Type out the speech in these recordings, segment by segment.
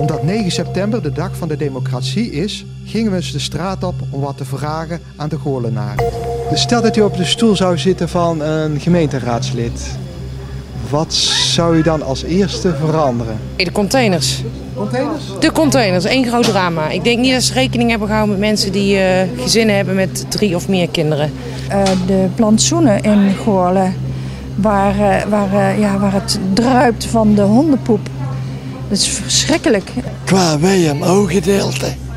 Omdat 9 september de dag van de democratie is, gingen we eens de straat op om wat te vragen aan de Goorlenaren. Dus stel dat u op de stoel zou zitten van een gemeenteraadslid. Wat zou u dan als eerste veranderen? De containers. Containers? De containers, één groot drama. Ik denk niet dat ze rekening hebben gehouden met mensen die eh, gezinnen hebben met drie of meer kinderen. Uh, de plantsoenen in Goorlen, waar, uh, waar, uh, ja, waar het druipt van de hondenpoep. Dat is verschrikkelijk. Qua WMO-gedeelte.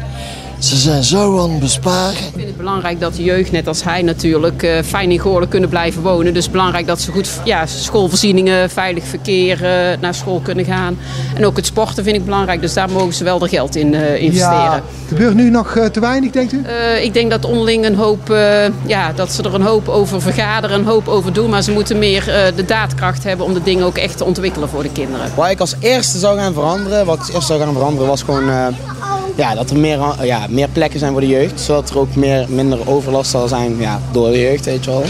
Ze zijn zo aan het besparen. Ik vind het belangrijk dat de jeugd, net als hij natuurlijk, uh, fijn in Goorlen kunnen blijven wonen. Dus belangrijk dat ze goed ja, schoolvoorzieningen, veilig verkeer uh, naar school kunnen gaan. En ook het sporten vind ik belangrijk, dus daar mogen ze wel er geld in uh, investeren. Ja, gebeurt nu nog te weinig, denkt u? ik denk dat onderling een hoop, ja, dat ze er een hoop over vergaderen, een hoop over doen. Maar ze moeten meer de daadkracht hebben om de dingen ook echt te ontwikkelen voor de kinderen. Wat ik als eerste zou gaan veranderen, wat ik als eerste zou gaan veranderen, was gewoon ja, dat er meer, ja, meer plekken zijn voor de jeugd. Zodat er ook meer, minder overlast zal zijn ja, door de jeugd, weet je wel.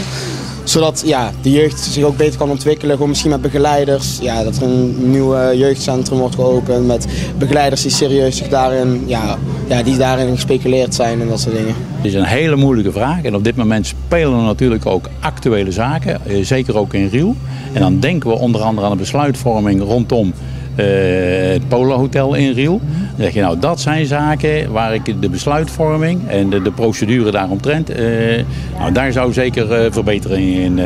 Zodat ja, de jeugd zich ook beter kan ontwikkelen. Gewoon misschien met begeleiders. Ja, dat er een nieuw jeugdcentrum wordt geopend met begeleiders die serieus zich daarin, ja, ja, die daarin gespeculeerd zijn en dat soort dingen. Het is een hele moeilijke vraag. En op dit moment spelen er natuurlijk ook actuele zaken. Zeker ook in Riel. En dan denken we onder andere aan de besluitvorming rondom uh, het Polo Hotel in Riel. Dan zeg je nou, dat zijn zaken waar ik de besluitvorming en de, de procedure daaromtrent, uh, nou, daar zou zeker uh, verbetering in,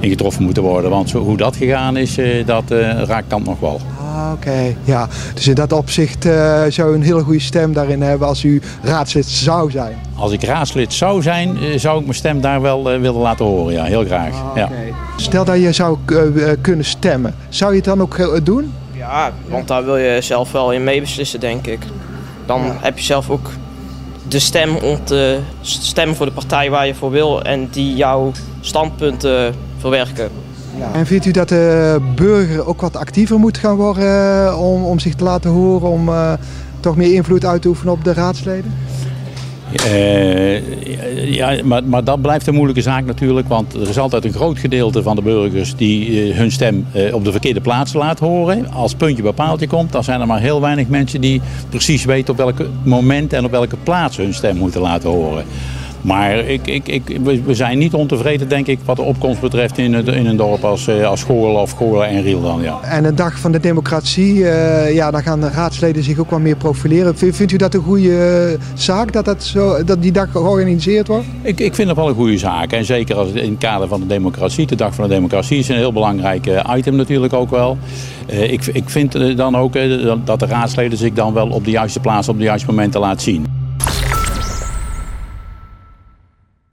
in, getroffen moeten worden. Want zo, hoe dat gegaan is, dat raakt kant nog wel. Ah, Oké, okay. ja. Dus in dat opzicht zou u een hele goede stem daarin hebben als u raadslid zou zijn. Als ik raadslid zou zijn, zou ik mijn stem daar wel willen laten horen, ja, heel graag. Ah, okay. ja. Stel dat je zou kunnen stemmen, zou je het dan ook doen? Ja, want daar wil je zelf wel in meebeslissen, denk ik. Dan ja. heb je zelf ook de stem om te stemmen voor de partij waar je voor wil en die jouw standpunten verwerken. Ja. En vindt u dat de burger ook wat actiever moet gaan worden om, om zich te laten horen, om uh, toch meer invloed uit te oefenen op de raadsleden? Uh, ja, maar, maar dat blijft een moeilijke zaak natuurlijk. Want er is altijd een groot gedeelte van de burgers die uh, hun stem uh, op de verkeerde plaats laat horen. Als puntje bepaaltje komt, dan zijn er maar heel weinig mensen die precies weten op welk moment en op welke plaats hun stem moeten laten horen. Maar ik, ik, ik, we zijn niet ontevreden, denk ik, wat de opkomst betreft in, het, in een dorp als, als Goorlen of Goorlen en Riel dan, ja. En een dag van de democratie, uh, ja, dan gaan de raadsleden zich ook wat meer profileren. Vindt u dat een goede zaak, dat, dat, zo, dat die dag georganiseerd wordt? Ik, ik vind dat wel een goede zaak. En zeker als het in het kader van de democratie, de dag van de democratie, is een heel belangrijk item natuurlijk ook wel. Uh, ik, ik vind dan ook uh, dat de raadsleden zich dan wel op de juiste plaats, op de juiste momenten laten zien.